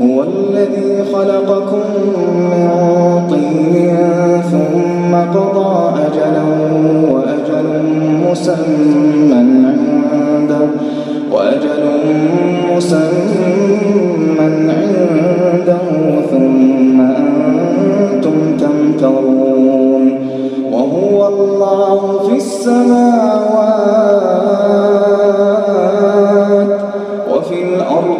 هو الذي خلقكم من طين ثم قضى أجلا وأجل مسمى عنده وأجل مسمى عنده ثم أنتم تمترون وهو الله في السماوات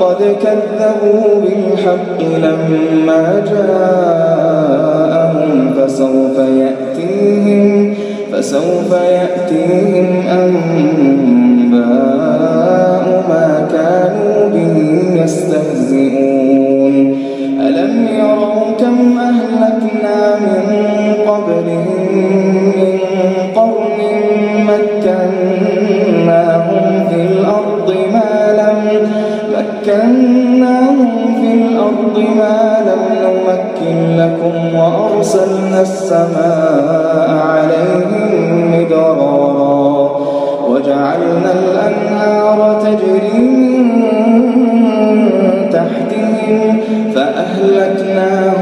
فقد كذبوا بالحق لما جاءهم فسوف يأتيهم فسوف يأتيهم أنباء ما كانوا به يستهزئون. ألم يروا كم أهلكنا من قبلهم الأرض ما لم نمكن لكم وأرسلنا السماء عليهم مدرارا وجعلنا الأنهار تجري من تحتهم فأهلكناهم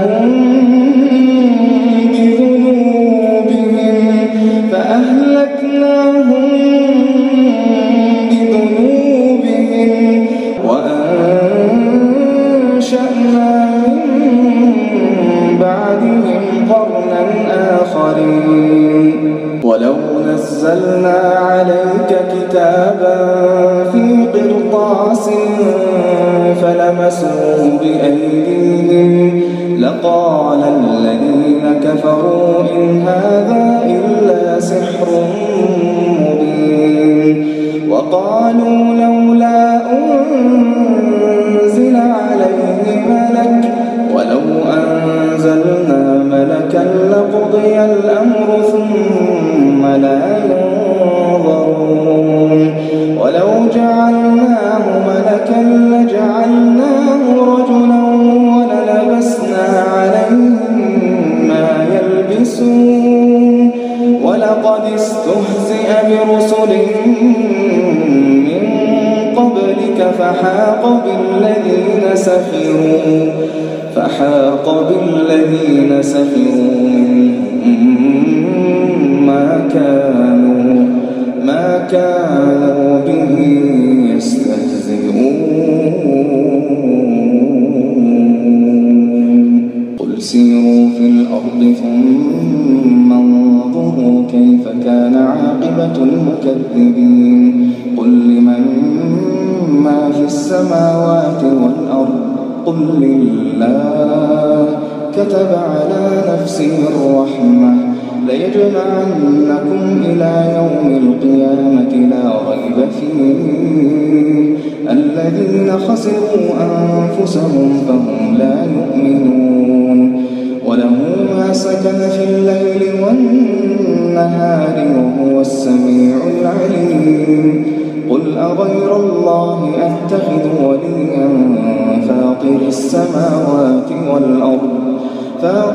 وقالوا سخروا فحاق بالذين سخروا منهم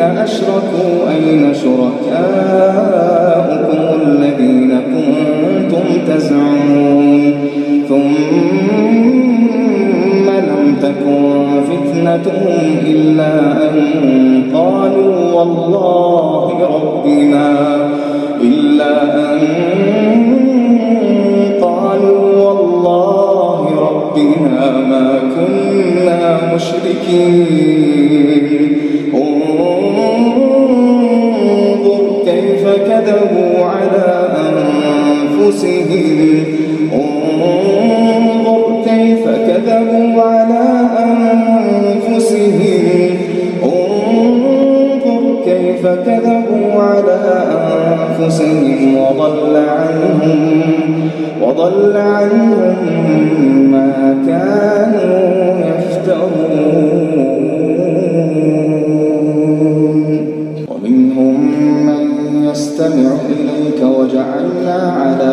للذين أشركوا أين شركاؤكم الذين كنتم تزعمون؟ ثم لم تكن فتنتهم إلا أن قالوا والله ربنا إلا أن قالوا والله ربنا ما كنا مشركين. انظر كيف كذبوا على أنفسهم. انظر كيف كذبوا على أنفسهم وضل عنهم وضل عنهم ما كانوا يفترون. ومنهم من يستمع إليك وجعلنا على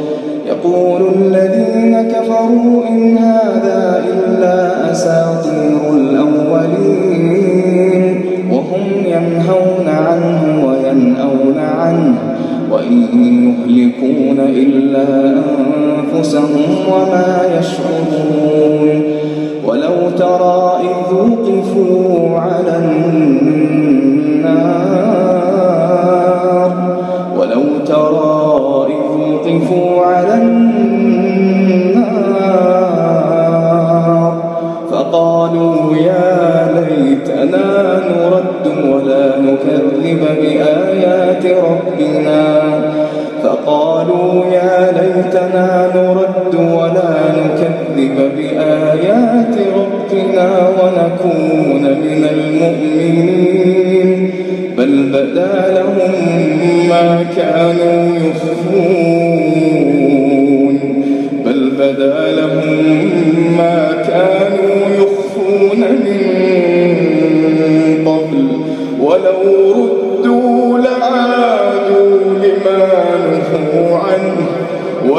كفروا إن هذا إلا أساطير الأولين. وهم ينهون عنه وينأون عنه وإن يهلكون إلا أنفسهم وما يشعرون. ولو ترى إذ وقفوا على النار ولو ترى إذ وقفوا على النار بآيات ربنا فقالوا يا ليتنا نرد ولا نكذب بآيات ربنا ونكون من المؤمنين بل بدا لهم ما كانوا يخفون بل بدا لهم ما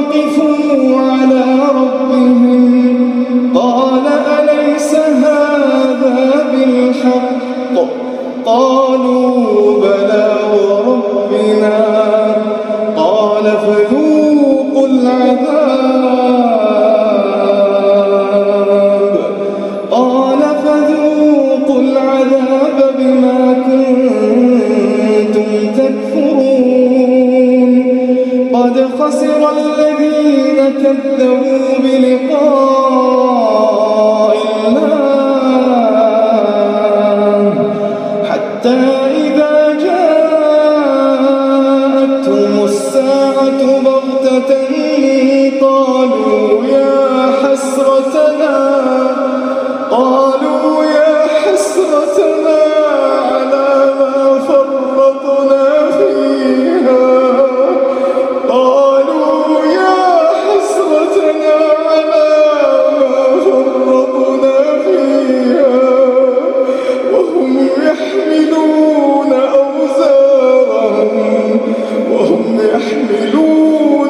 وقفوا على ربهم يحملون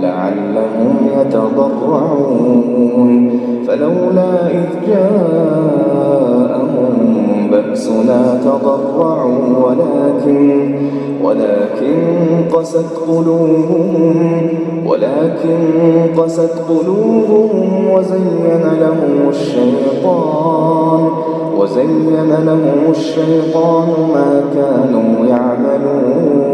لعلهم يتضرعون. فلولا إذ جاءهم بأسنا تضرعوا ولكن ولكن قست قلوبهم ولكن قست قلوبهم وزين لهم الشيطان وزين لهم الشيطان ما كانوا يعملون.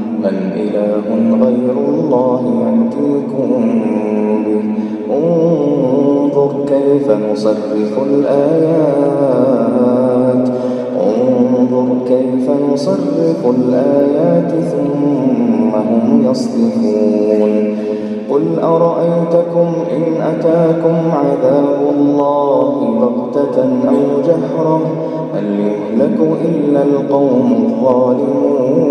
من إله غير الله يأتيكم به. انظر كيف نصرف الآيات. انظر كيف نصرف الآيات ثم هم يصدفون قل أرأيتكم إن أتاكم عذاب الله بغتة أو جهرة؟ هل يهلك إلا القوم الظالمون؟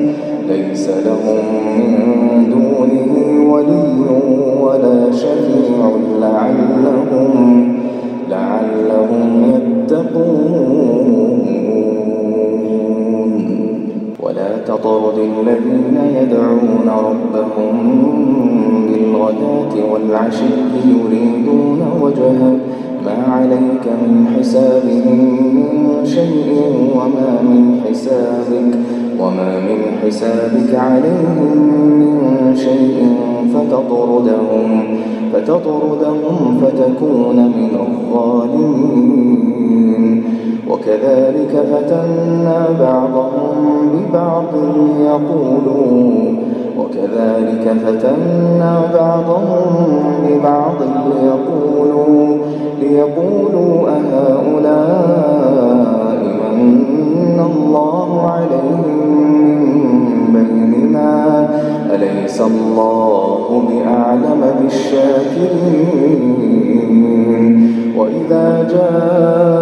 ليس لهم من دونه ولي ولا شفيع لعلهم لعلهم يتقون. ولا تطرد الذين يدعون ربهم بالغداة والعشي يريدون وجهه. ما عليك من حسابهم من شيء وما من حسابك. وما من حسابك عليهم من شيء فتطردهم فتطردهم فتكون من الظالمين. وكذلك فتنا بعضهم ببعض ليقولوا وكذلك فتنا بعضهم ببعض ليقولوا, ليقولوا أهؤلاء من الله عليهم من بيننا أليس الله بأعلم بالشاكرين؟ وإذا جاءك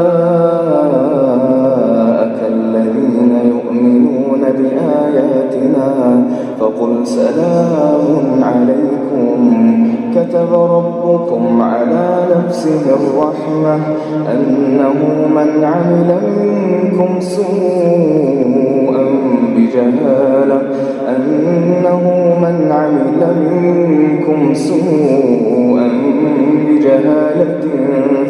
الذين يؤمنون بآياتنا فقل سلام عليكم. كتب ربكم على نفسه الرحمة أنه من عمل منكم سوءا بجهالة أنه من عمل منكم سوءا بجهالة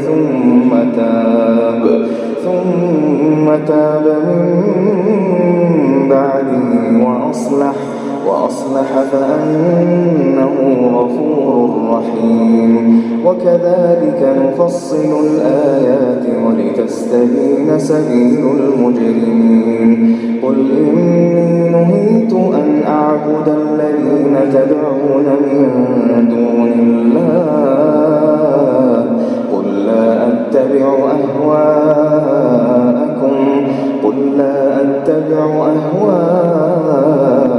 ثم تاب ثم تاب من بعده وأصلح. وأصلح فأنه غفور رحيم. وكذلك نفصل الآيات ولتستبين سبيل المجرمين. قل إني نهيت أن أعبد الذين تدعون من دون الله. قل لا أتبع أهواءكم. قل لا أتبع أهواءكم.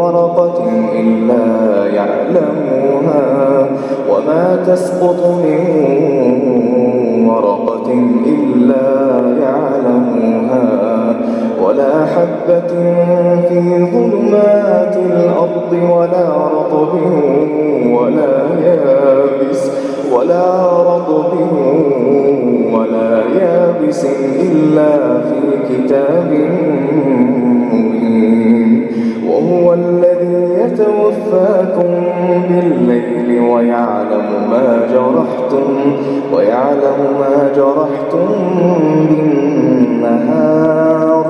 ورقة إلا يعلمها وما تسقط من ورقة إلا يعلمها ولا حبة في ظلمات الأرض ولا رطب ولا يابس ولا رطب ولا يابس إلا في كتاب وهو الذي يتوفاكم بالليل ويعلم ما جرحتم ويعلم ما جرحتم بالنهار.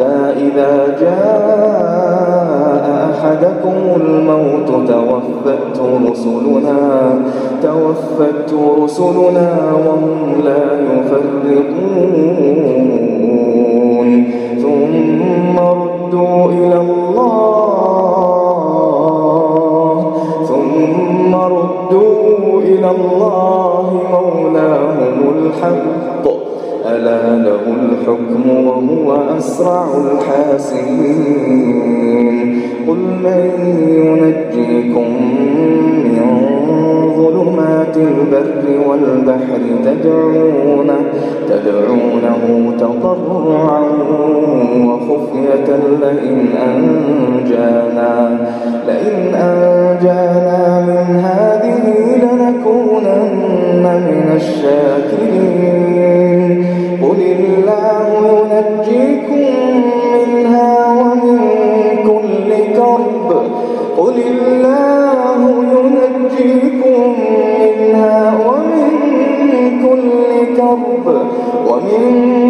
حتى إذا جاء أحدكم الموت توفته رسلنا توفته رسلنا وهم لا يفرقون ثم ردوا إلى الله ثم ردوا إلى الله مولاهم الحق. ألا له الحكم وهو أسرع الحاسبين. قل من ينجيكم من ظلمات البر والبحر تدعونه, تدعونه تضرعا وخفية لئن أنجانا لئن أنجانا من هذه لنكونن من الشاكرين. قل الله ينجيكم منها ومن كل كرب. قل الله ينجيكم منها ومن كل كرب. ومن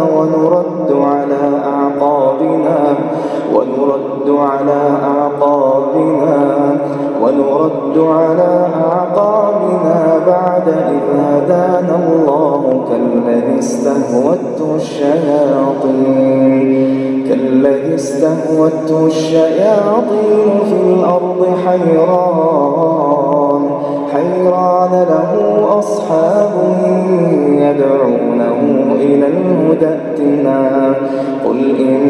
ونرد على أعقابنا ونرد على أعقابنا بعد إذ هدانا الله كالذي استهوته الشياطين كالذي استهوته الشياطين في الأرض حيران. حيران له أصحاب يدعونه إلى الهدى قل إن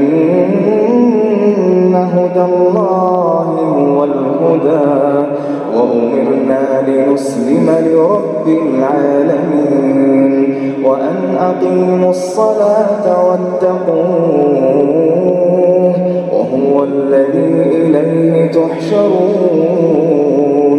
هدى الله هو الهدى وأمرنا لنسلم لرب العالمين. وأن أقيموا الصلاة واتقوه وهو الذي إليه تحشرون.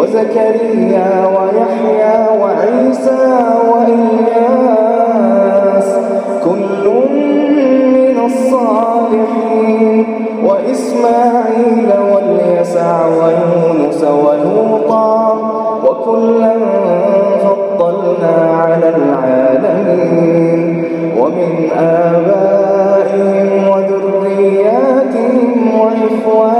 وزكريا ويحيى وعيسى وإلياس كل من الصالحين وإسماعيل واليسع ويونس ولوطا وكلا فضلنا على العالمين ومن آبائهم وذرياتهم وإخوانهم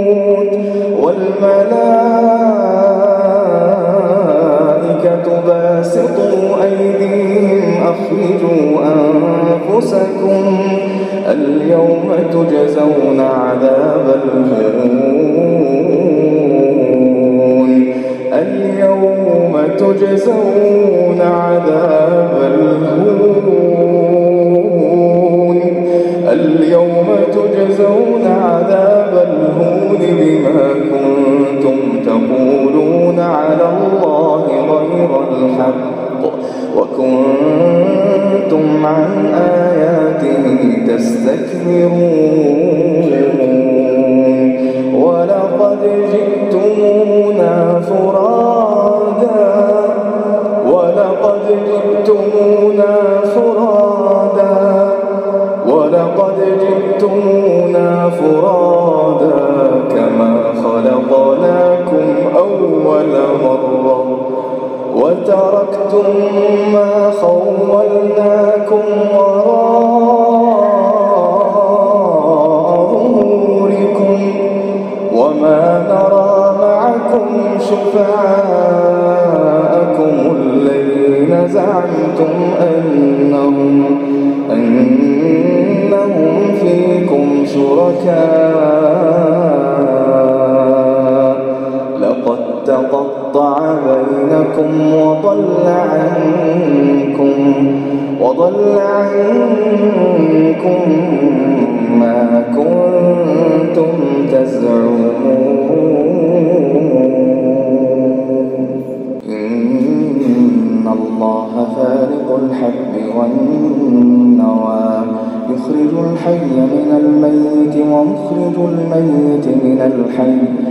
والملائكة باسطوا أيديهم أخرجوا أنفسكم اليوم تجزون عذاب الهون اليوم تجزون عذاب الهون اليوم تجزون بما كنتم تقولون على الله غير الحق وكنتم عن آياته تستكبرون. ولقد جئتمونا فرادا. ولقد جئتمونا فرادا. ولقد جئتمونا فرادا. وتركتم ما خولناكم وراء ظهوركم وما نرى معكم شفعاءكم الذين زعمتم أنهم أنهم فيكم شركاء. بينكم وضل عنكم وضل عنكم ما كنتم تزعمون. إن الله فارق الحب والنوى يخرج الحي من الميت ومخرج الميت من الحي.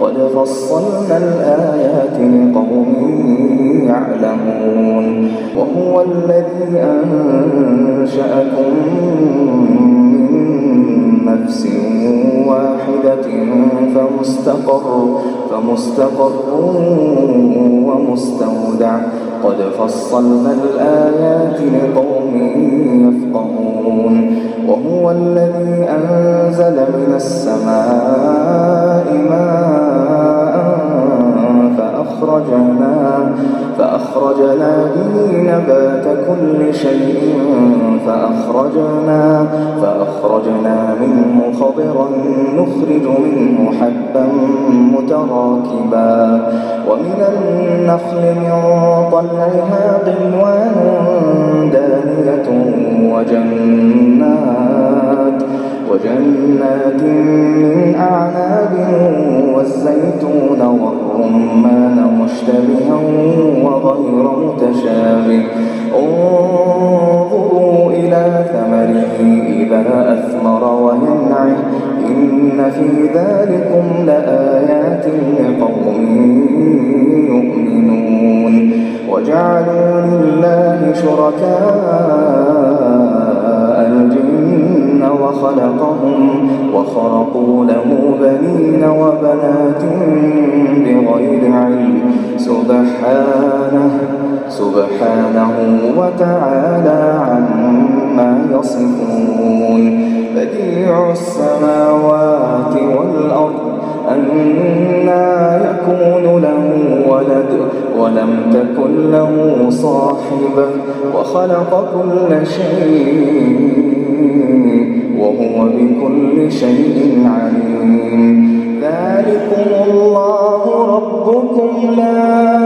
قد فصلنا الآيات لقوم يعلمون. وهو الذي أنشأكم من نفس واحدة فمستقر فمستقر ومستودع. قد فصلنا الآيات لقوم يفقهون. وهو الذي أنزل من السماء ماء فأخرجنا فأخرجنا به نبات كل شيء فأخرجنا فأخرجنا منه خضرا نخرج منه حبا متراكبا. ومن النخل من طلعها قنوان دانية وجنات وجنات من أعناب والزيتون والرمان مشتبها وغير متشابه. انظروا إلى ثمره إذا أثمر وينعه. إن في ذلكم لآيات لقوم يؤمنون. وجعلوا لله شركاء الجن الجن وخلقهم وخرقوا له بنين وبنات بغير علم. سبحانه سبحانه وتعالى عما يصفون. بديع السماوات والأرض أنا يكون له ولد ولم تكن له صاحبة وخلق كل شيء وهو بكل شيء عليم. ذلكم الله ربكم لا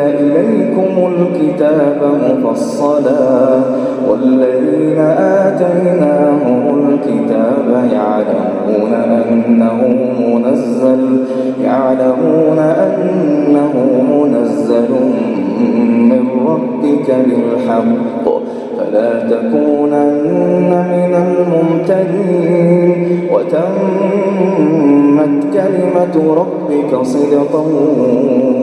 إليكم الكتاب مفصلا والذين آتيناهم الكتاب يعلمون أنه منزل يعلمون أنه منزل من ربك بالحق. فلا تكونن من الممتدين وتمت كلمة ربك صدقا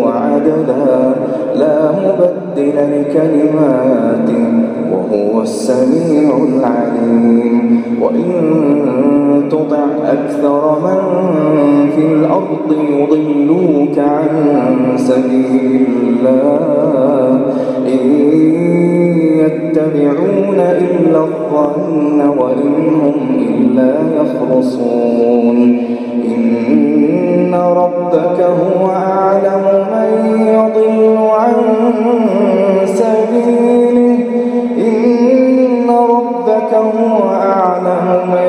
وعدلا. لا مبدل لكلماته وهو السميع العليم. وإن تطع أكثر من في الأرض يضلوك عن سبيل الله. يتبعون إلا الظن وإن هم إلا يخرصون. إن ربك هو أعلم من يضل عن سبيله. إن ربك هو أعلم من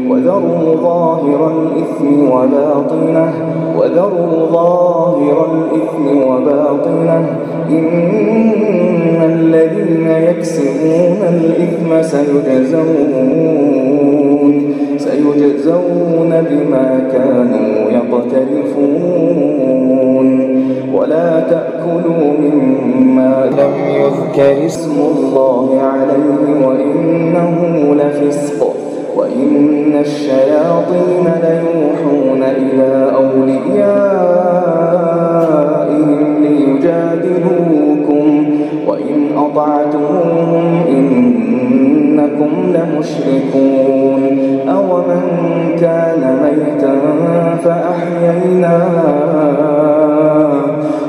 وذروا ظاهر الإثم وباطنه وذروا ظاهر الإثم وباطنه. إن الذين يكسبون الإثم سيجزون سيجزون بما كانوا يقترفون. ولا تأكلوا مما لم يذكر اسم الله عليه وإنه لفسق. وإن الشياطين ليوحون إلى أوليائهم ليجادلوكم وإن أطعتموهم إنكم لمشركون أومن كان ميتا فأحييناه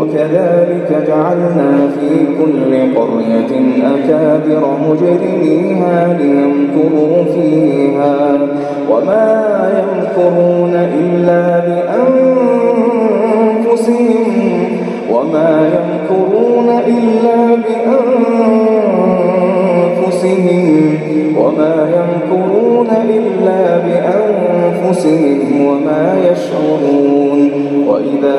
وكذلك جعلنا في كل قرية أكابر مجرميها ليمكروا فيها وما يمكرون إلا بأنفسهم وما يمكرون إلا بأنفسهم وما يمكرون إلا بأنفسهم وما يشعرون وإذا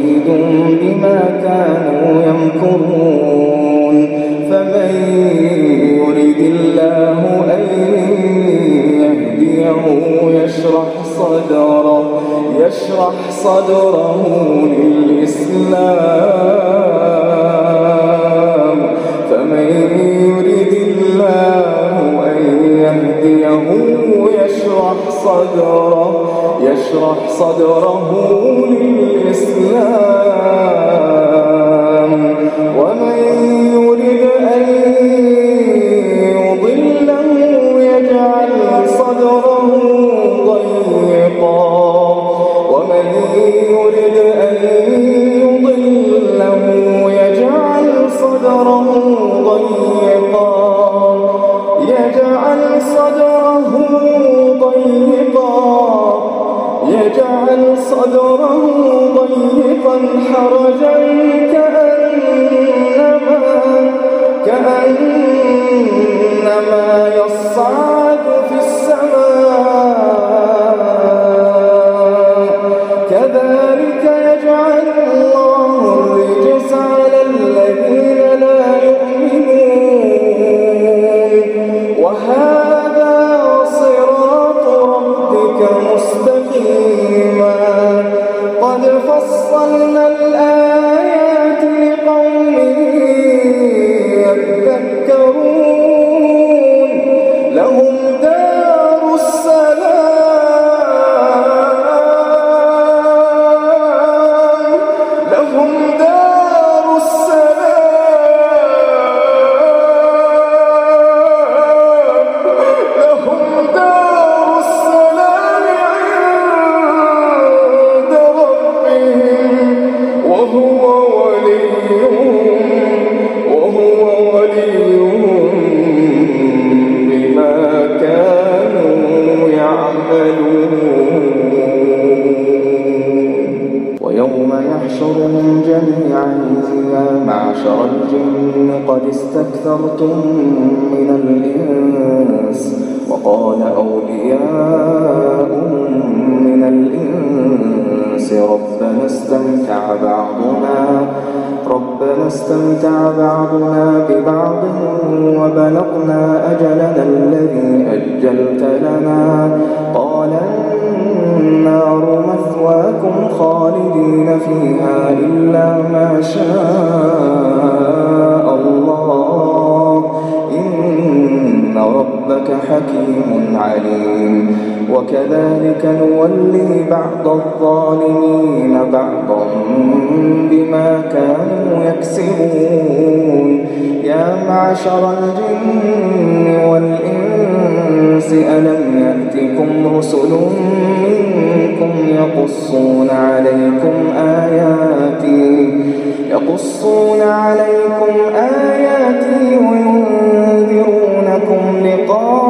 شديد بما كانوا يمكرون. فمن يرد الله أن يهديه يشرح صدره يشرح صدره للإسلام. فمن يرد الله أن يهديه يشرح صدره يشرح صدره للإسلام. صدره ضيقا حرجا يقصون عليكم آياتي وينذرونكم لقاء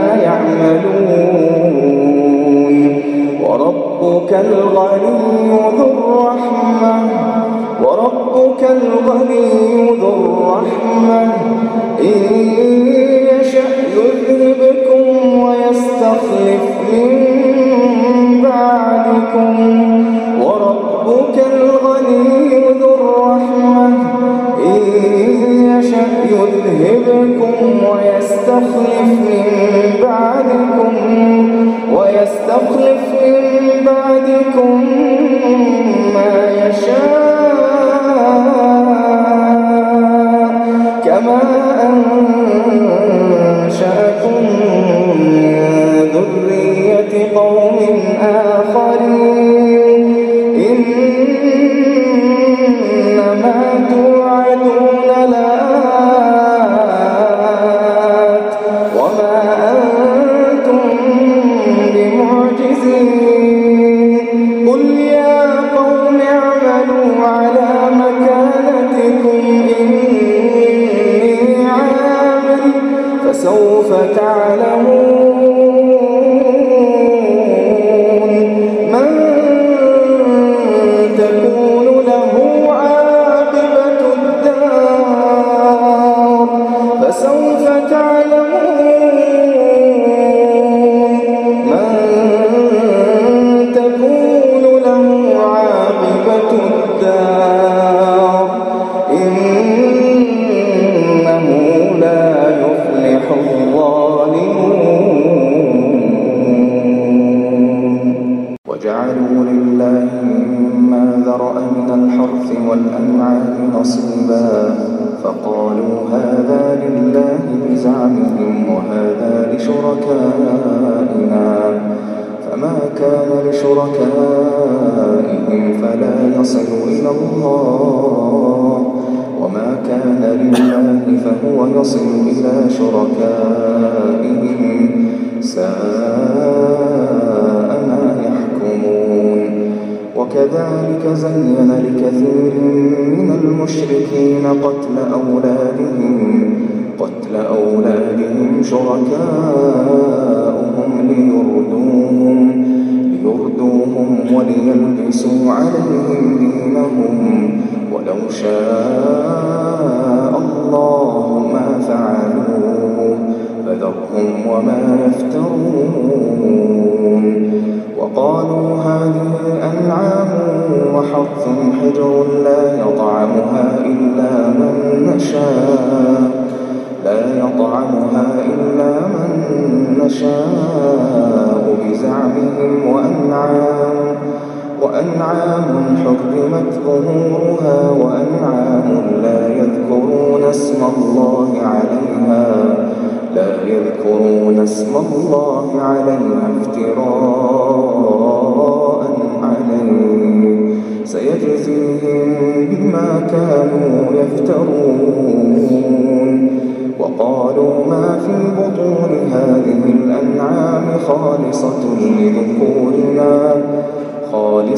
وربك الغني ذو الرحمة. وربك الغني ذو الرحمة. إن يشأ يذهبكم ويستخلف من بعدكم. وربك الغني ذو الرحمة. إن يشأ يذهبكم ويستخلف من بعدكم. ويستخلف كما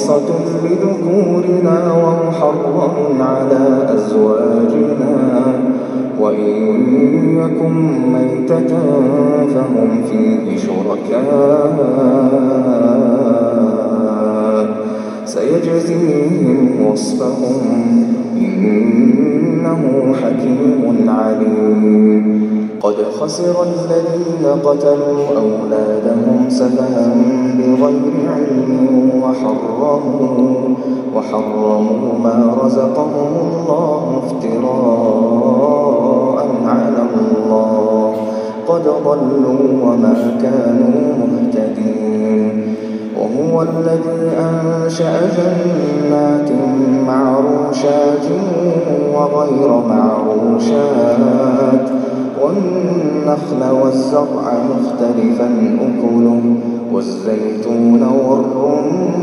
خالصة لذكورنا ومحرم على أزواجنا. وإن يكن ميتة فهم فيه شركاء. سيجزيهم وصفهم إنه حكيم عليم. قد خسر الذين قتلوا أولادهم سفها بغير علم وحرموا وحرموا ما رزقهم الله افتراء على الله. قد ضلوا وما كانوا مهتدين. وهو الذي أنشأ جنات معروشات وغير معروشات. والنخل والزرع مختلفا أكله والزيتون والرمان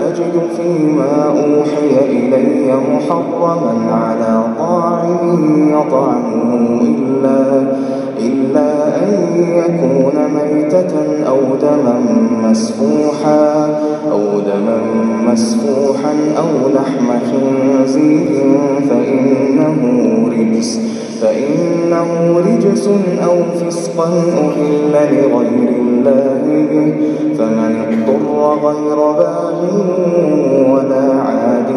أجد فيما أوحي إلي محرما على طاعم يطعمه إلا, إلا أن يكون ميتة أو دما مسفوحا أو دما مسفوحا أو لحم خنزير فإنه رجس فإنه رجس أو فسقا أهل لغير الله به فمن اضطر غير باغ ولا عاد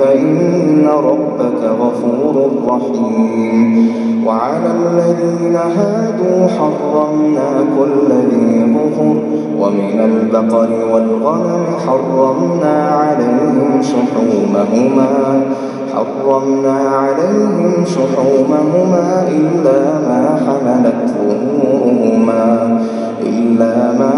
فإن ربك غفور رحيم. وعلى الذين هادوا حرمنا كل ذي ظهر ومن البقر والغنم حرمنا عليهم شحومهما. حرمنا عليهم شحومهما إلا ما حملت ظهورهما. إلا ما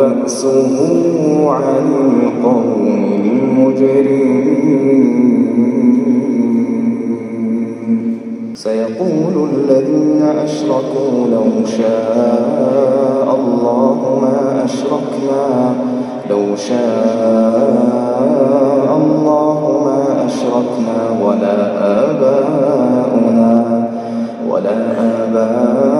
بأسه عن القوم المجرمين سيقول الذين أشركوا لو شاء الله ما أشركنا لو شاء الله ما أشركنا ولا آباؤنا ولا آباؤنا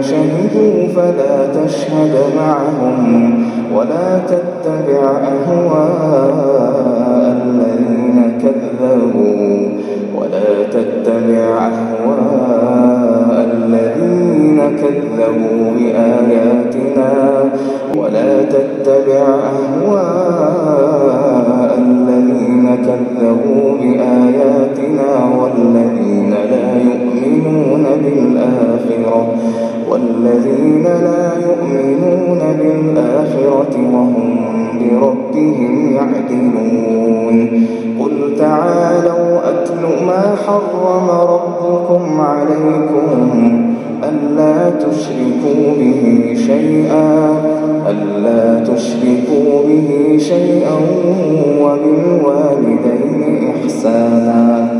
شهدوا فلا تشهد معهم ولا تتبع أهواء الذين كذبوا ولا تتبع أهواء الذين كذبوا بآياتنا ولا تتبع أهواء الذين كذبوا بآياتنا والذين لا يؤمنون بالآخرة والذين لا يؤمنون بالآخرة وهم بربهم يعدلون. قل تعالوا أتل ما حرم ربكم عليكم ألا تشركوا به شيئا ألا تشركوا به شيئا وبالوالدين إحسانا.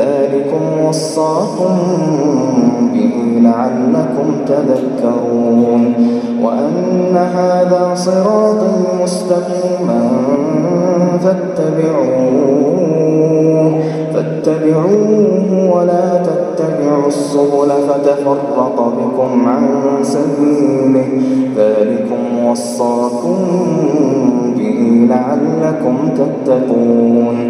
ذلكم وصاكم به لعلكم تذكرون وأن هذا صراطي مستقيما فاتبعوه فاتبعوه ولا تتبعوا السبل فتفرق بكم عن سبيله. ذلكم وصاكم به لعلكم تتقون.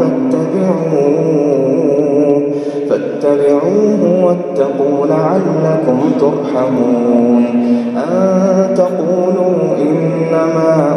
فاتبعوه. فاتبعوه واتقوا لعلكم ترحمون. أن تقولوا إنما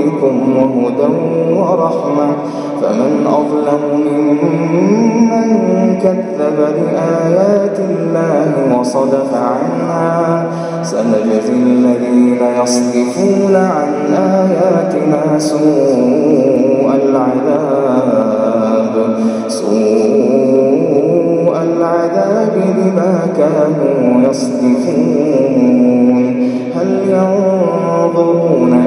ربكم وهدى ورحمة. فمن أظلم ممن كذب بآيات الله وصدف عنها. سنجزي الذين يصدفون عن آياتنا سوء العذاب. سوء العذاب بما كانوا يصدفون. هل ينظرون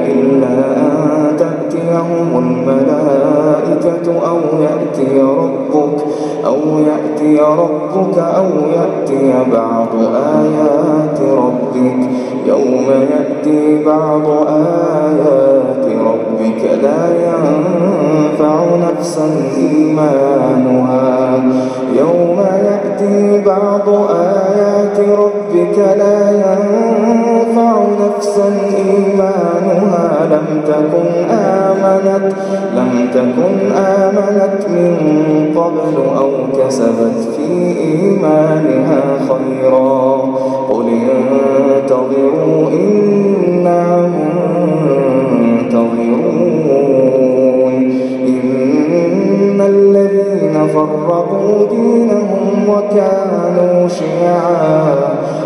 إلا أن تأتيهم الملائكة أو يأتي ربك أو يأتي ربك أو يأتي بعض آيات ربك يوم يأتي بعض آيات ربك لا ينفع نفسا إيمانها يوم يأتي بعض آيات ربك لا ينفع نفسا إيمانها لم تكن آمنت لم تكن آمنت من قبل أو كسبت في إيمانها خيرا. قل انتظروا إنا منتظرون. إن الذين فرقوا دينهم وكانوا شيعا